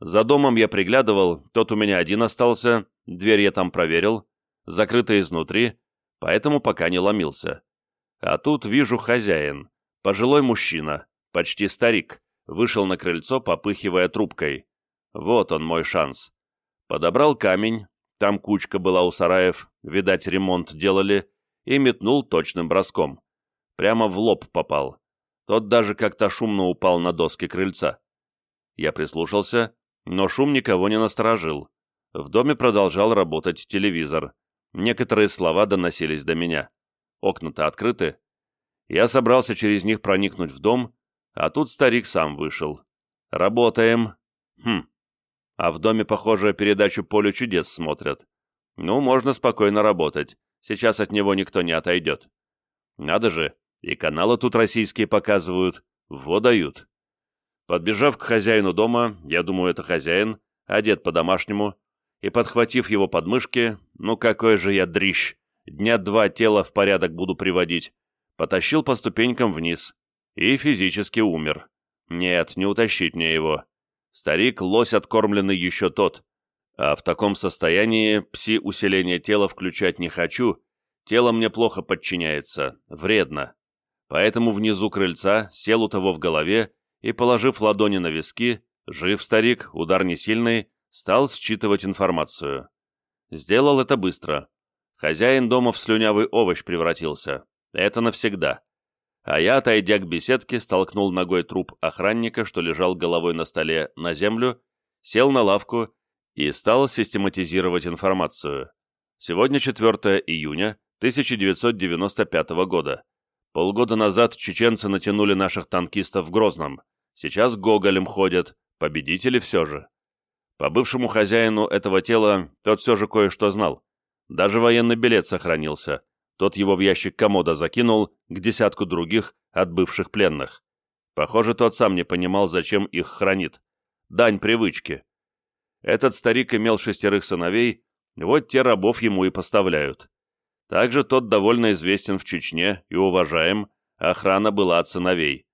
За домом я приглядывал, тот у меня один остался, дверь я там проверил, закрыта изнутри, поэтому пока не ломился. А тут вижу хозяин, пожилой мужчина, почти старик, вышел на крыльцо, попыхивая трубкой. Вот он мой шанс. Подобрал камень, там кучка была у сараев, видать, ремонт делали, и метнул точным броском. Прямо в лоб попал. Тот даже как-то шумно упал на доски крыльца. Я прислушался, но шум никого не насторожил. В доме продолжал работать телевизор. Некоторые слова доносились до меня. Окна-то открыты. Я собрался через них проникнуть в дом, а тут старик сам вышел. Работаем. Хм. А в доме, похоже, передачу «Поле чудес» смотрят. Ну, можно спокойно работать. Сейчас от него никто не отойдет. Надо же, и каналы тут российские показывают, водают. Подбежав к хозяину дома, я думаю, это хозяин, одет по-домашнему, и, подхватив его подмышки, ну какой же я дрищ, дня два тело в порядок буду приводить, потащил по ступенькам вниз и физически умер. Нет, не утащить мне его. Старик лось откормленный еще тот, а в таком состоянии пси-усиление тела включать не хочу, тело мне плохо подчиняется, вредно. Поэтому внизу крыльца сел у того в голове и, положив ладони на виски, жив старик, удар не сильный, стал считывать информацию. Сделал это быстро. Хозяин дома в слюнявый овощ превратился. Это навсегда. А я, отойдя к беседке, столкнул ногой труп охранника, что лежал головой на столе, на землю, сел на лавку и стал систематизировать информацию. Сегодня 4 июня 1995 года. Полгода назад чеченцы натянули наших танкистов в Грозном. Сейчас гоголем ходят, победители все же. По бывшему хозяину этого тела тот все же кое-что знал. Даже военный билет сохранился. Тот его в ящик комода закинул к десятку других от бывших пленных. Похоже, тот сам не понимал, зачем их хранит. Дань привычки. Этот старик имел шестерых сыновей, вот те рабов ему и поставляют. Также тот довольно известен в Чечне и уважаем, охрана была от сыновей.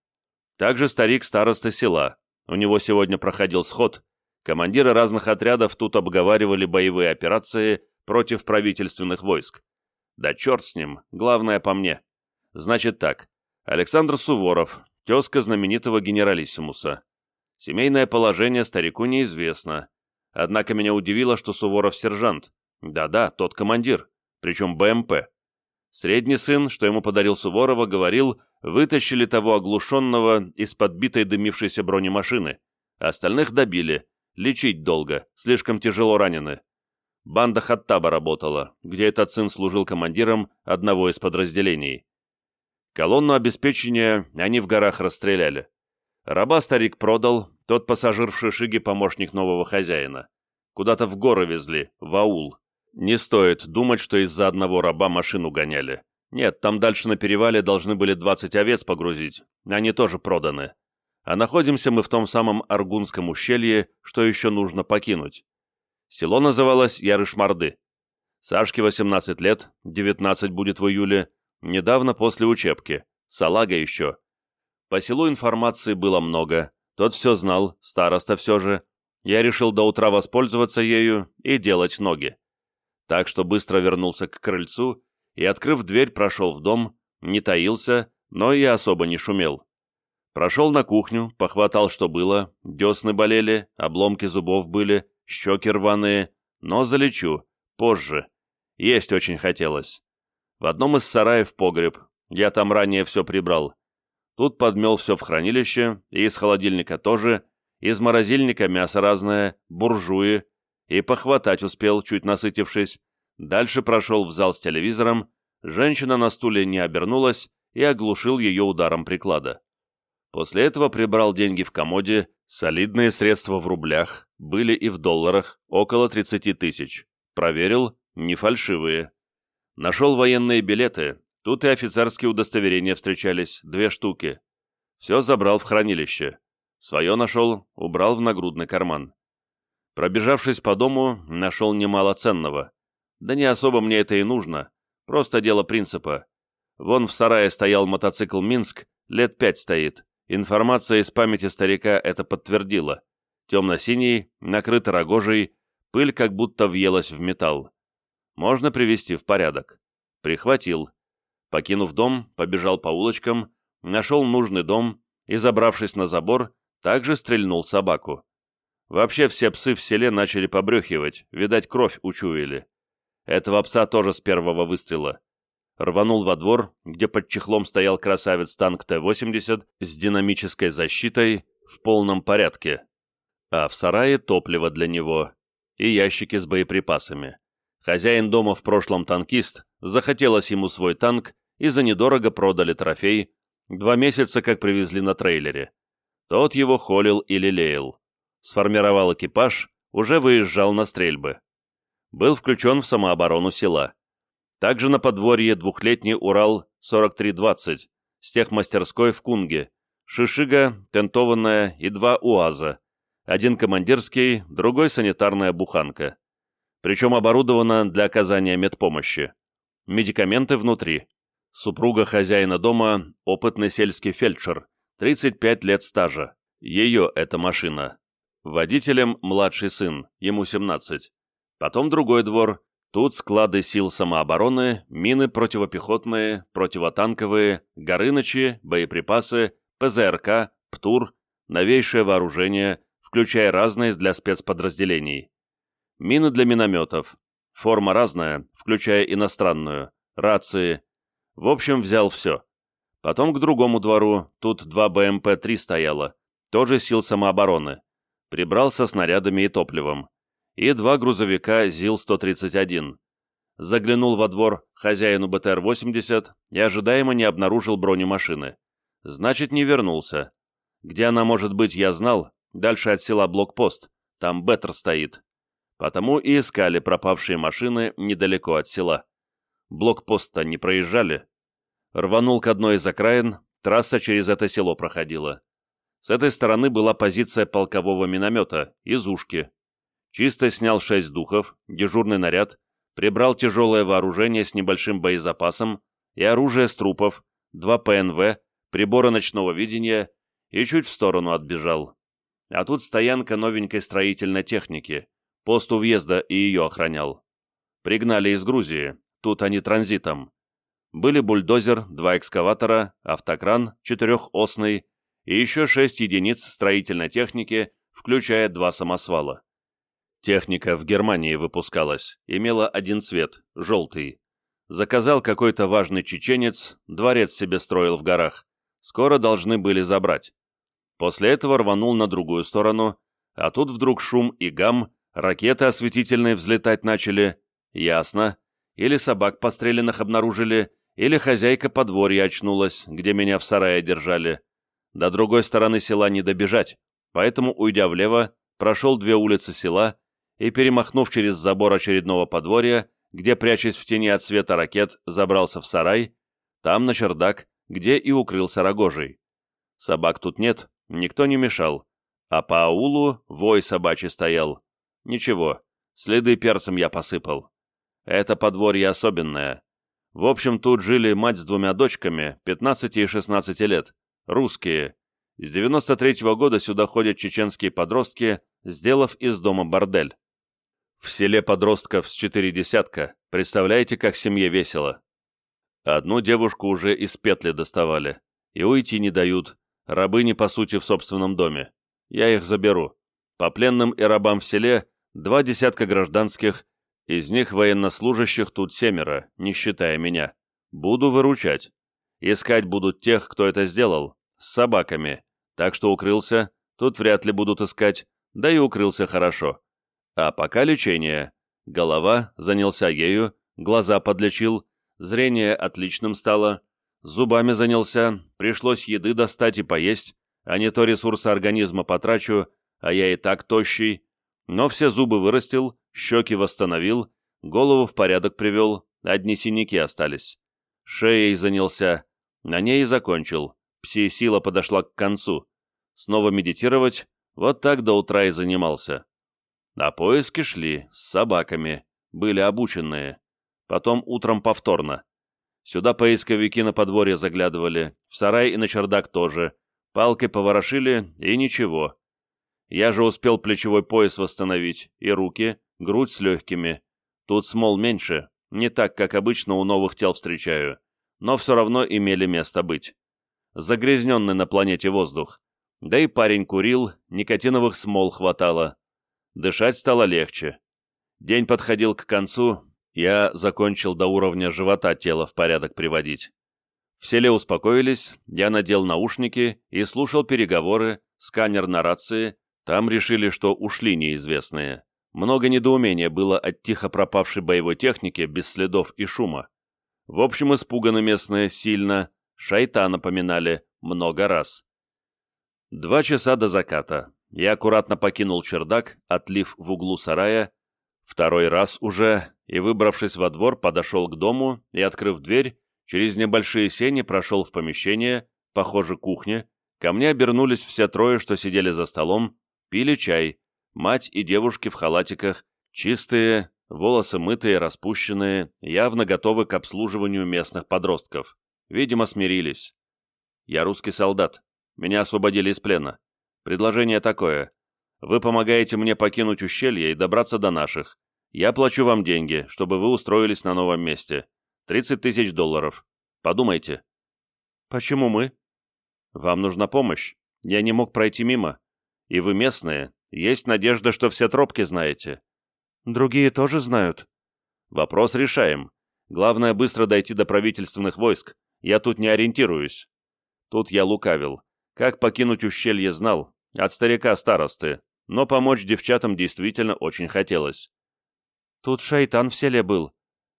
Также старик староста села, у него сегодня проходил сход, командиры разных отрядов тут обговаривали боевые операции против правительственных войск. Да черт с ним, главное по мне. Значит так, Александр Суворов, тезка знаменитого генералиссимуса. Семейное положение старику неизвестно, Однако меня удивило, что Суворов сержант. Да-да, тот командир, причем БМП. Средний сын, что ему подарил Суворова, говорил, вытащили того оглушенного из подбитой дымившейся бронемашины. Остальных добили. Лечить долго, слишком тяжело ранены. Банда Хаттаба работала, где этот сын служил командиром одного из подразделений. Колонну обеспечения они в горах расстреляли. Раба старик продал, тот пассажир в Шишиге помощник нового хозяина. Куда-то в горы везли, в аул. Не стоит думать, что из-за одного раба машину гоняли. Нет, там дальше на перевале должны были 20 овец погрузить. Они тоже проданы. А находимся мы в том самом Аргунском ущелье, что еще нужно покинуть. Село называлось Ярышмарды. Сашке 18 лет, 19 будет в июле, недавно после учебки. Салага еще. По селу информации было много, тот все знал, староста все же. Я решил до утра воспользоваться ею и делать ноги. Так что быстро вернулся к крыльцу и, открыв дверь, прошел в дом, не таился, но и особо не шумел. Прошел на кухню, похватал, что было, десны болели, обломки зубов были, щеки рваные, но залечу, позже. Есть очень хотелось. В одном из сараев погреб, я там ранее все прибрал. Тут подмел все в хранилище, и из холодильника тоже, из морозильника мясо разное, буржуи, и похватать успел, чуть насытившись. Дальше прошел в зал с телевизором, женщина на стуле не обернулась и оглушил ее ударом приклада. После этого прибрал деньги в комоде, солидные средства в рублях, были и в долларах, около 30 тысяч. Проверил, не фальшивые. Нашел военные билеты, Тут и офицерские удостоверения встречались, две штуки. Все забрал в хранилище. Свое нашел, убрал в нагрудный карман. Пробежавшись по дому, нашел немало ценного. Да не особо мне это и нужно, просто дело принципа. Вон в сарае стоял мотоцикл «Минск», лет пять стоит. Информация из памяти старика это подтвердила. Темно-синий, накрыт рогожей, пыль как будто въелась в металл. Можно привести в порядок. Прихватил. Покинув дом, побежал по улочкам, нашел нужный дом и, забравшись на забор, также стрельнул собаку. Вообще все псы в селе начали побрехивать, видать, кровь учуяли. Этого пса тоже с первого выстрела. Рванул во двор, где под чехлом стоял красавец-танк Т-80 с динамической защитой в полном порядке. А в сарае топливо для него и ящики с боеприпасами. Хозяин дома в прошлом танкист, захотелось ему свой танк и за недорого продали трофей, два месяца как привезли на трейлере. Тот его холил и лелеял. Сформировал экипаж, уже выезжал на стрельбы. Был включен в самооборону села. Также на подворье двухлетний Урал-4320 с техмастерской в Кунге, шишига, тентованная и два УАЗа, один командирский, другой санитарная буханка. Причем оборудована для оказания медпомощи. Медикаменты внутри. Супруга хозяина дома – опытный сельский фельдшер, 35 лет стажа. Ее эта машина. Водителем младший сын, ему 17. Потом другой двор. Тут склады сил самообороны, мины противопехотные, противотанковые, горынычи, боеприпасы, ПЗРК, ПТУР, новейшее вооружение, включая разные для спецподразделений. Мины для минометов. Форма разная, включая иностранную. Рации. В общем, взял все. Потом к другому двору, тут два БМП-3 стояло, тоже сил самообороны. Прибрался снарядами и топливом и два грузовика ЗИЛ-131. Заглянул во двор хозяину БТР-80 и ожидаемо не обнаружил бронемашины. Значит, не вернулся. Где она может быть, я знал, дальше от села блокпост, там Беттер стоит. Потому и искали пропавшие машины недалеко от села. Блокпост-то не проезжали. Рванул к одной из окраин, трасса через это село проходила. С этой стороны была позиция полкового миномета, из ушки. Чисто снял шесть духов, дежурный наряд, прибрал тяжелое вооружение с небольшим боезапасом и оружие с трупов, два ПНВ, приборы ночного видения и чуть в сторону отбежал. А тут стоянка новенькой строительной техники, пост у въезда и ее охранял. Пригнали из Грузии, тут они транзитом. Были бульдозер, два экскаватора, автокран, четырехосный и еще шесть единиц строительной техники, включая два самосвала. Техника в Германии выпускалась, имела один цвет – желтый. Заказал какой-то важный чеченец, дворец себе строил в горах. Скоро должны были забрать. После этого рванул на другую сторону, а тут вдруг шум и гам, ракеты осветительные взлетать начали. Ясно. Или собак постреленных обнаружили, или хозяйка подворья очнулась, где меня в сарае держали. До другой стороны села не добежать, поэтому, уйдя влево, прошел две улицы села и, перемахнув через забор очередного подворья, где, прячась в тени от света ракет, забрался в сарай, там на чердак, где и укрылся рогожий. Собак тут нет, никто не мешал, а по аулу вой собачий стоял. Ничего, следы перцем я посыпал. Это подворье особенное. В общем, тут жили мать с двумя дочками, 15 и 16 лет, русские. С 93 -го года сюда ходят чеченские подростки, сделав из дома бордель. В селе подростков с четыре десятка, представляете, как семье весело. Одну девушку уже из петли доставали, и уйти не дают, рабыни, по сути, в собственном доме. Я их заберу. По пленным и рабам в селе два десятка гражданских, из них военнослужащих тут семеро, не считая меня. Буду выручать. Искать будут тех, кто это сделал, с собаками, так что укрылся, тут вряд ли будут искать, да и укрылся хорошо. А пока лечение. Голова, занялся ею, глаза подлечил, зрение отличным стало, зубами занялся, пришлось еды достать и поесть, а не то ресурсы организма потрачу, а я и так тощий. Но все зубы вырастил, щеки восстановил, голову в порядок привел, одни синяки остались. Шеей занялся, на ней и закончил. Пси-сила подошла к концу. Снова медитировать, вот так до утра и занимался. А поиски шли с собаками, были обученные. Потом утром повторно. Сюда поисковики на подворье заглядывали, в сарай и на чердак тоже. Палкой поворошили, и ничего. Я же успел плечевой пояс восстановить, и руки, грудь с легкими. Тут смол меньше, не так, как обычно у новых тел встречаю, но все равно имели место быть. Загрязненный на планете воздух. Да и парень курил, никотиновых смол хватало. Дышать стало легче. День подходил к концу, я закончил до уровня живота тело в порядок приводить. В селе успокоились, я надел наушники и слушал переговоры, сканер на рации, там решили, что ушли неизвестные. Много недоумения было от тихо пропавшей боевой техники без следов и шума. В общем, испуганы местные сильно, шайта напоминали много раз. Два часа до заката. Я аккуратно покинул чердак, отлив в углу сарая, второй раз уже, и, выбравшись во двор, подошел к дому и, открыв дверь, через небольшие сени прошел в помещение, похоже, кухня, ко мне обернулись все трое, что сидели за столом, пили чай, Мать и девушки в халатиках, чистые, волосы мытые, распущенные, явно готовы к обслуживанию местных подростков. Видимо, смирились. Я русский солдат. Меня освободили из плена. Предложение такое. Вы помогаете мне покинуть ущелье и добраться до наших. Я плачу вам деньги, чтобы вы устроились на новом месте. 30 тысяч долларов. Подумайте. Почему мы? Вам нужна помощь. Я не мог пройти мимо. И вы местные, есть надежда, что все тропки знаете. Другие тоже знают. Вопрос решаем. Главное быстро дойти до правительственных войск. Я тут не ориентируюсь. Тут я лукавил. Как покинуть ущелье знал. От старика старосты. Но помочь девчатам действительно очень хотелось. Тут шайтан в селе был.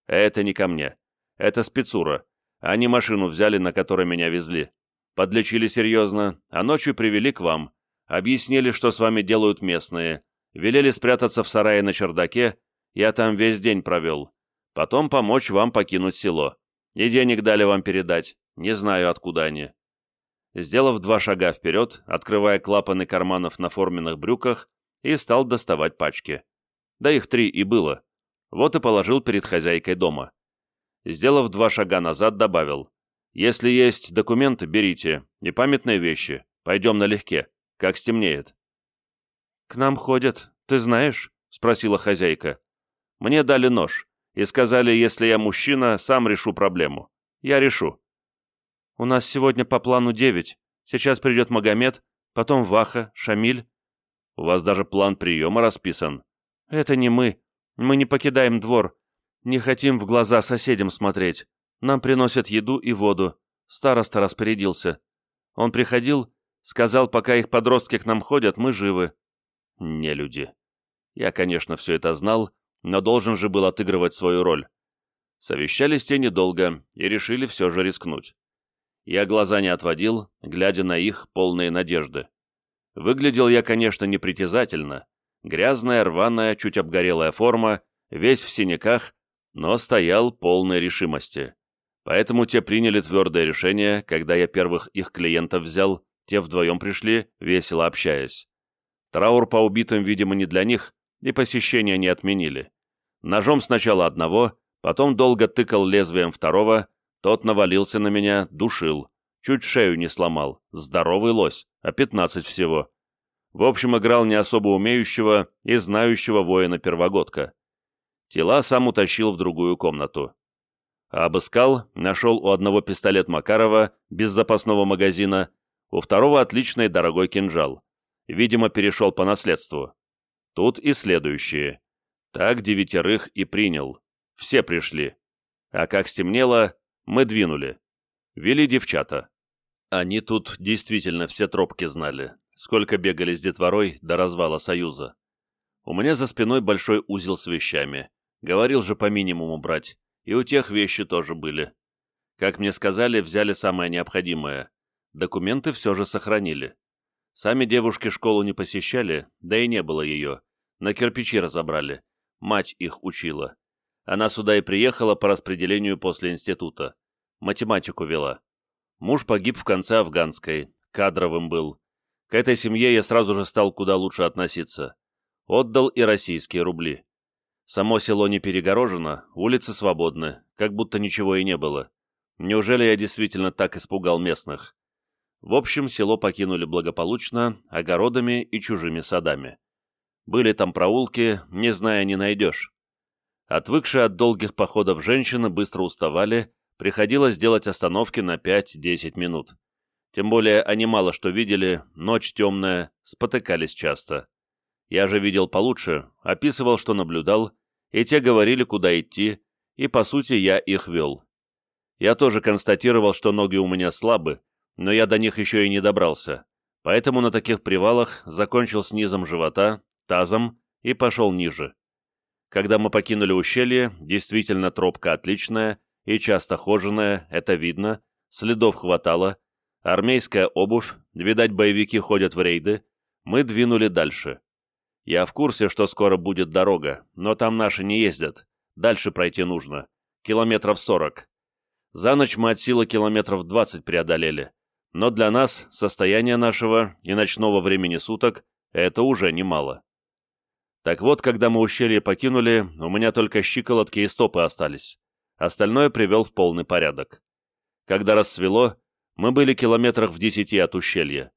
Это не ко мне. Это спецура. Они машину взяли, на которой меня везли. Подлечили серьезно, а ночью привели к вам. Объяснили, что с вами делают местные. Велели спрятаться в сарае на чердаке. Я там весь день провел. Потом помочь вам покинуть село. И денег дали вам передать. Не знаю, откуда они. Сделав два шага вперед, открывая клапаны карманов на форменных брюках, и стал доставать пачки. Да их три и было. Вот и положил перед хозяйкой дома. Сделав два шага назад, добавил. «Если есть документы, берите. И памятные вещи. Пойдем налегке как стемнеет. «К нам ходят, ты знаешь?» — спросила хозяйка. «Мне дали нож и сказали, если я мужчина, сам решу проблему. Я решу». «У нас сегодня по плану девять. Сейчас придет Магомед, потом Ваха, Шамиль». «У вас даже план приема расписан». «Это не мы. Мы не покидаем двор. Не хотим в глаза соседям смотреть. Нам приносят еду и воду. Староста распорядился. Он приходил Сказал, пока их подростки к нам ходят, мы живы. Не люди. Я, конечно, все это знал, но должен же был отыгрывать свою роль. Совещались те недолго и решили все же рискнуть. Я глаза не отводил, глядя на их полные надежды. Выглядел я, конечно, непритязательно. Грязная, рваная, чуть обгорелая форма, весь в синяках, но стоял полной решимости. Поэтому те приняли твердое решение, когда я первых их клиентов взял, те вдвоем пришли, весело общаясь. Траур по убитым, видимо, не для них, и посещения не отменили. Ножом сначала одного, потом долго тыкал лезвием второго, тот навалился на меня, душил. Чуть шею не сломал. Здоровый лось, а пятнадцать всего. В общем, играл не особо умеющего и знающего воина-первогодка. Тела сам утащил в другую комнату. обыскал, нашел у одного пистолет Макарова без запасного магазина, у второго отличный дорогой кинжал. Видимо, перешел по наследству. Тут и следующие. Так девятерых и принял. Все пришли. А как стемнело, мы двинули. Вели девчата. Они тут действительно все тропки знали, сколько бегали с детворой до развала Союза. У меня за спиной большой узел с вещами. Говорил же по минимуму брать. И у тех вещи тоже были. Как мне сказали, взяли самое необходимое. Документы все же сохранили. Сами девушки школу не посещали, да и не было ее. На кирпичи разобрали. Мать их учила. Она сюда и приехала по распределению после института. Математику вела. Муж погиб в конце афганской, кадровым был. К этой семье я сразу же стал куда лучше относиться. Отдал и российские рубли. Само село не перегорожено, улицы свободны, как будто ничего и не было. Неужели я действительно так испугал местных? В общем, село покинули благополучно, огородами и чужими садами. Были там проулки, не зная, не найдешь. Отвыкшие от долгих походов женщины быстро уставали, приходилось делать остановки на 5-10 минут. Тем более они мало что видели, ночь темная, спотыкались часто. Я же видел получше, описывал, что наблюдал, и те говорили, куда идти, и, по сути, я их вел. Я тоже констатировал, что ноги у меня слабы, но я до них еще и не добрался, поэтому на таких привалах закончил с низом живота, тазом и пошел ниже. Когда мы покинули ущелье, действительно тропка отличная и часто хоженая, это видно, следов хватало, армейская обувь, видать, боевики ходят в рейды, мы двинули дальше. Я в курсе, что скоро будет дорога, но там наши не ездят, дальше пройти нужно, километров сорок. За ночь мы от силы километров двадцать преодолели, но для нас, состояние нашего и ночного времени суток, это уже немало. Так вот, когда мы ущелье покинули, у меня только щиколотки и стопы остались. Остальное привел в полный порядок. Когда рассвело, мы были километрах в десяти от ущелья.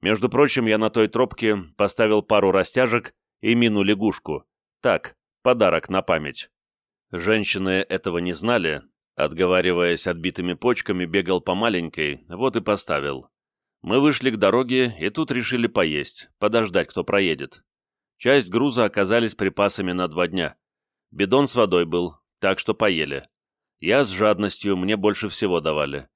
Между прочим, я на той тропке поставил пару растяжек и мину-лягушку. Так, подарок на память. Женщины этого не знали, отговариваясь отбитыми почками, бегал по маленькой, вот и поставил. Мы вышли к дороге и тут решили поесть, подождать, кто проедет. Часть груза оказались припасами на два дня. Бидон с водой был, так что поели. Я с жадностью, мне больше всего давали.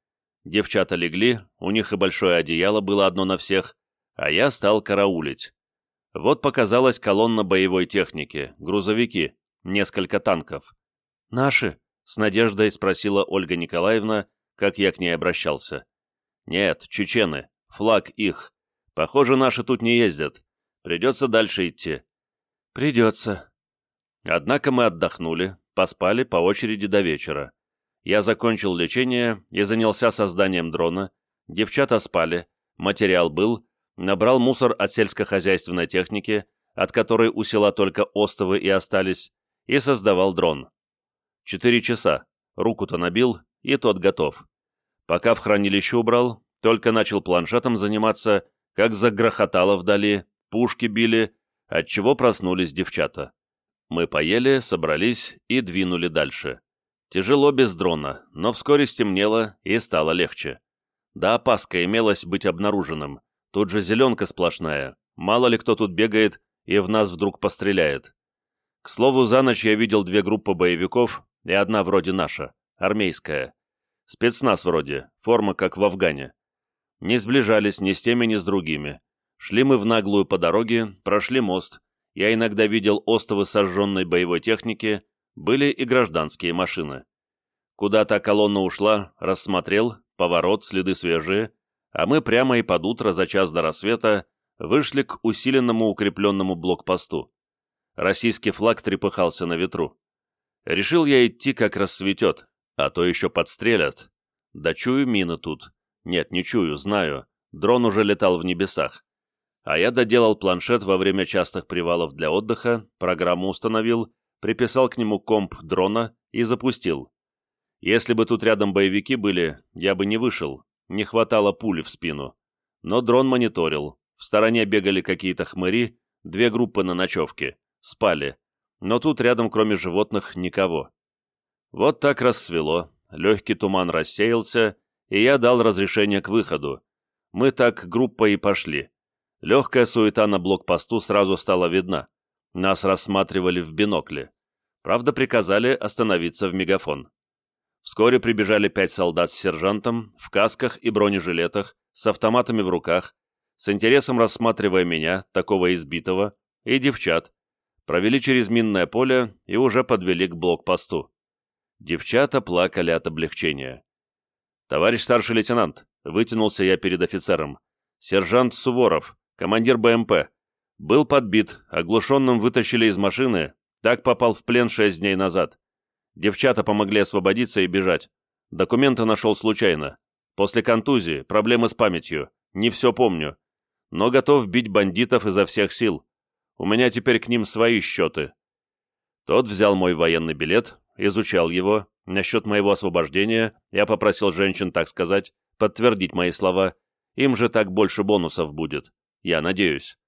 Девчата легли, у них и большое одеяло было одно на всех, а я стал караулить. Вот показалась колонна боевой техники, грузовики, несколько танков. «Наши?» — с надеждой спросила Ольга Николаевна, как я к ней обращался. «Нет, чечены, флаг их. Похоже, наши тут не ездят. Придется дальше идти». «Придется». Однако мы отдохнули, поспали по очереди до вечера. Я закончил лечение и занялся созданием дрона. Девчата спали, материал был, набрал мусор от сельскохозяйственной техники, от которой у села только остовы и остались, и создавал дрон. Четыре часа. Руку-то набил, и тот готов. Пока в хранилище убрал, только начал планшетом заниматься, как загрохотало вдали, пушки били, отчего проснулись девчата. Мы поели, собрались и двинули дальше. Тяжело без дрона, но вскоре стемнело и стало легче. Да, опаска имелась быть обнаруженным. Тут же зеленка сплошная. Мало ли кто тут бегает и в нас вдруг постреляет. К слову, за ночь я видел две группы боевиков и одна вроде наша, армейская. Спецназ вроде, форма как в Афгане. Не сближались ни с теми, ни с другими. Шли мы в наглую по дороге, прошли мост. Я иногда видел остовы сожженной боевой техники, были и гражданские машины. Куда та колонна ушла, рассмотрел, поворот, следы свежие, а мы прямо и под утро за час до рассвета вышли к усиленному укрепленному блокпосту. Российский флаг трепыхался на ветру. Решил я идти, как рассветет, а то еще подстрелят. Да чую мины тут. Нет, не чую, знаю. Дрон уже летал в небесах. А я доделал планшет во время частых привалов для отдыха, программу установил, приписал к нему комп дрона и запустил. Если бы тут рядом боевики были, я бы не вышел, не хватало пули в спину. Но дрон мониторил. В стороне бегали какие-то хмыри, две группы на ночевке. Спали. Но тут рядом, кроме животных, никого. Вот так рассвело, легкий туман рассеялся, и я дал разрешение к выходу. Мы так группой и пошли. Легкая суета на блокпосту сразу стала видна. Нас рассматривали в бинокле. Правда, приказали остановиться в мегафон. Вскоре прибежали пять солдат с сержантом, в касках и бронежилетах, с автоматами в руках, с интересом рассматривая меня, такого избитого, и девчат. Провели через минное поле и уже подвели к блокпосту. Девчата плакали от облегчения. «Товарищ старший лейтенант», — вытянулся я перед офицером, — «сержант Суворов, командир БМП. Был подбит, оглушенным вытащили из машины, так попал в плен шесть дней назад. Девчата помогли освободиться и бежать. Документы нашел случайно. После контузии, проблемы с памятью. Не все помню. Но готов бить бандитов изо всех сил. У меня теперь к ним свои счеты. Тот взял мой военный билет, изучал его, Насчет моего освобождения я попросил женщин, так сказать, подтвердить мои слова. Им же так больше бонусов будет. Я надеюсь.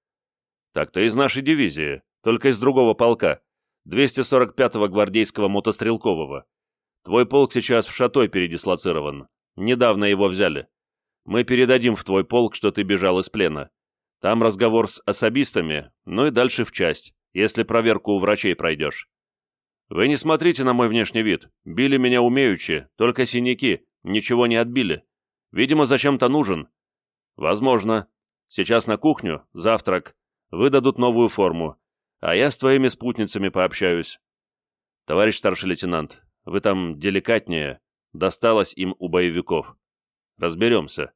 Так ты из нашей дивизии, только из другого полка. 245-го гвардейского мотострелкового. Твой полк сейчас в Шатой передислоцирован. Недавно его взяли. Мы передадим в твой полк, что ты бежал из плена. Там разговор с особистами, ну и дальше в часть, если проверку у врачей пройдешь. Вы не смотрите на мой внешний вид. Били меня умеючи, только синяки, ничего не отбили. Видимо, зачем-то нужен. Возможно. Сейчас на кухню, завтрак. Выдадут новую форму. А я с твоими спутницами пообщаюсь. Товарищ старший лейтенант, вы там деликатнее. Досталось им у боевиков. Разберемся.